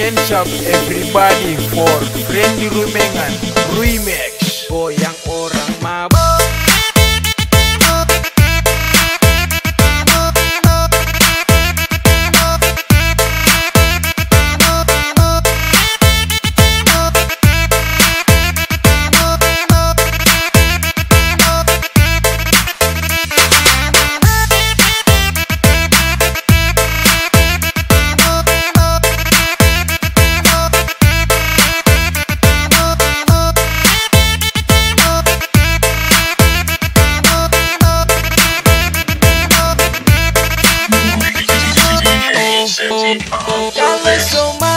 Hands up everybody for Freddy Rumengan Remix. Boyang orang Y'all look so much.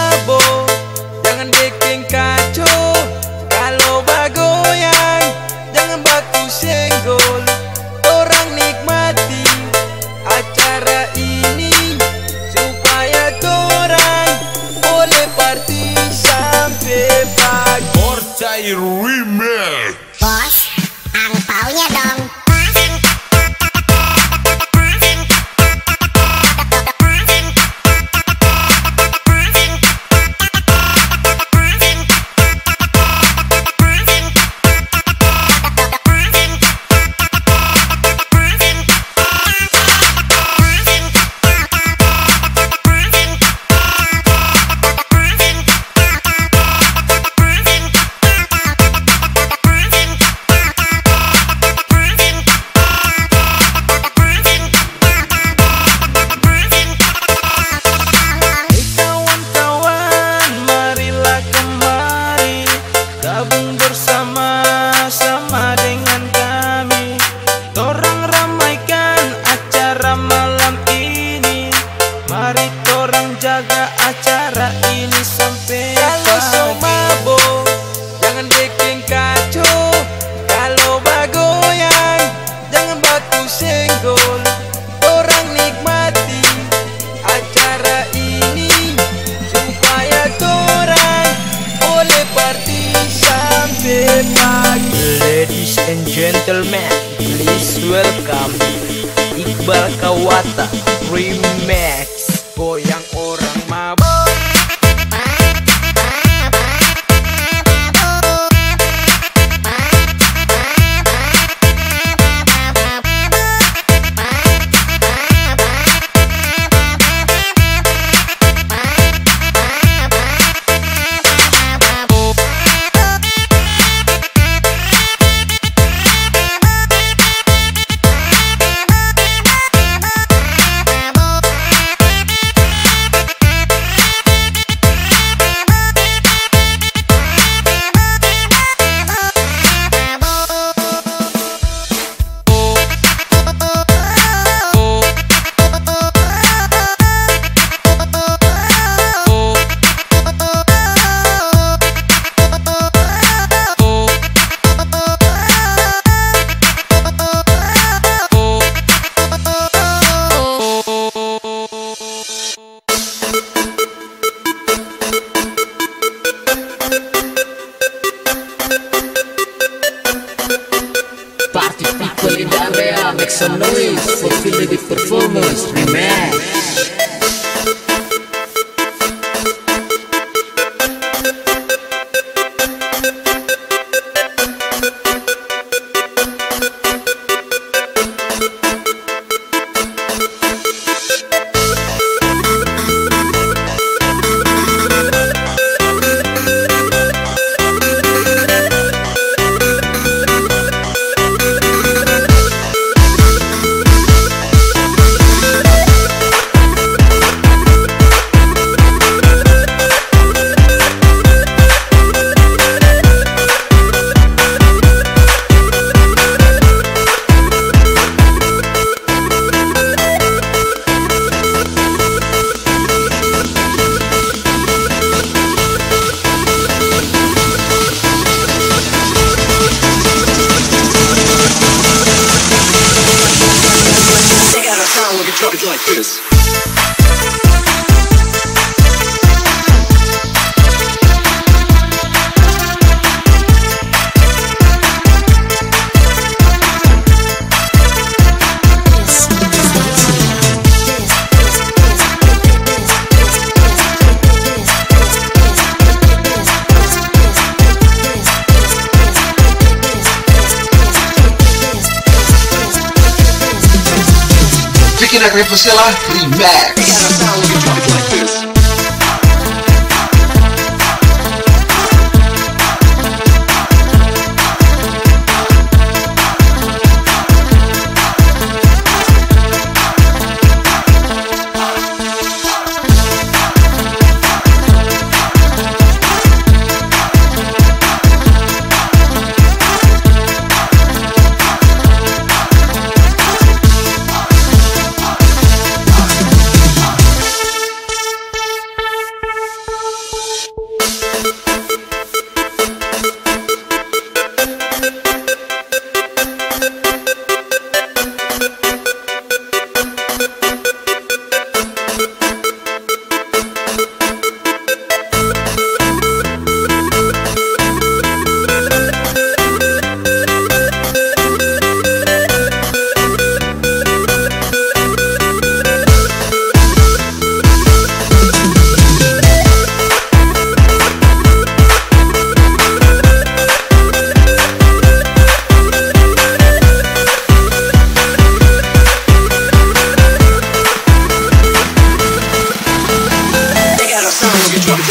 gentlemen, please welcome Iqbal Kawata Remix. Goyang This. já que você lá, Remax.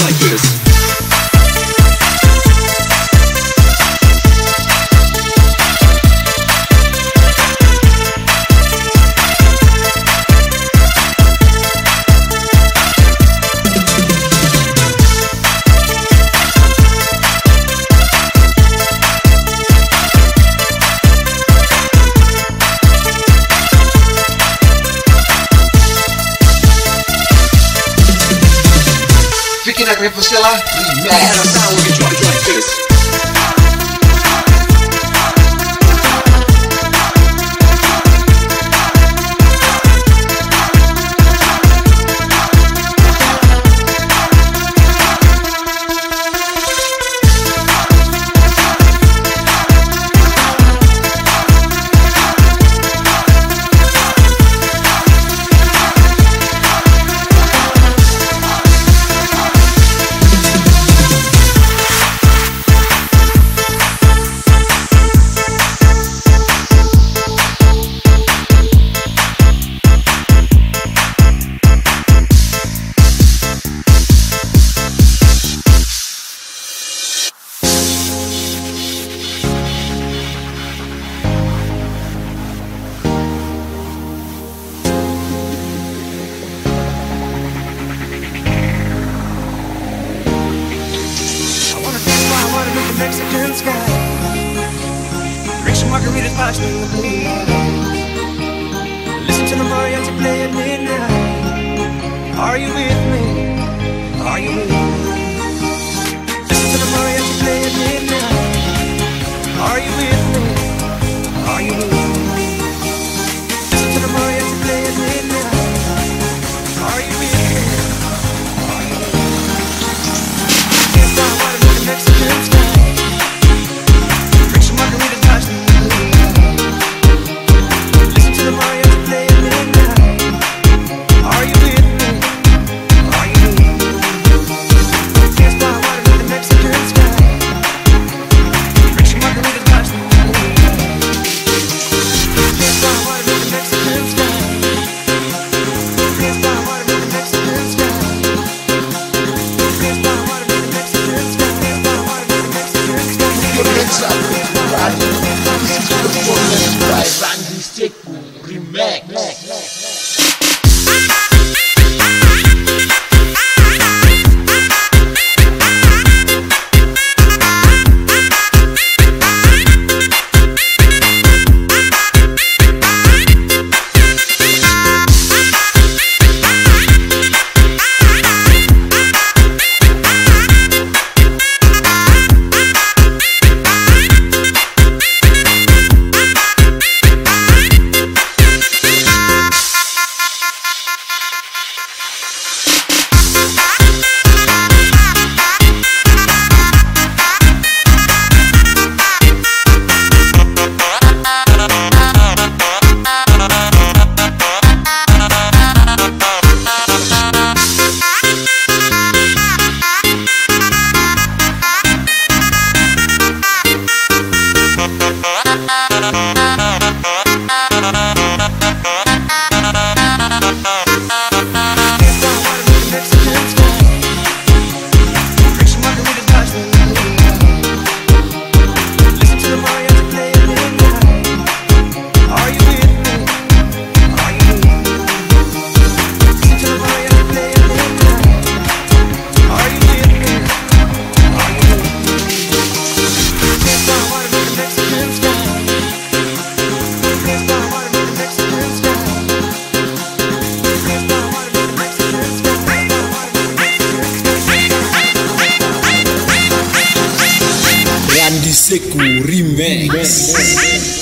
like this. é você lá. Merda, crush the blue. Seco Remix.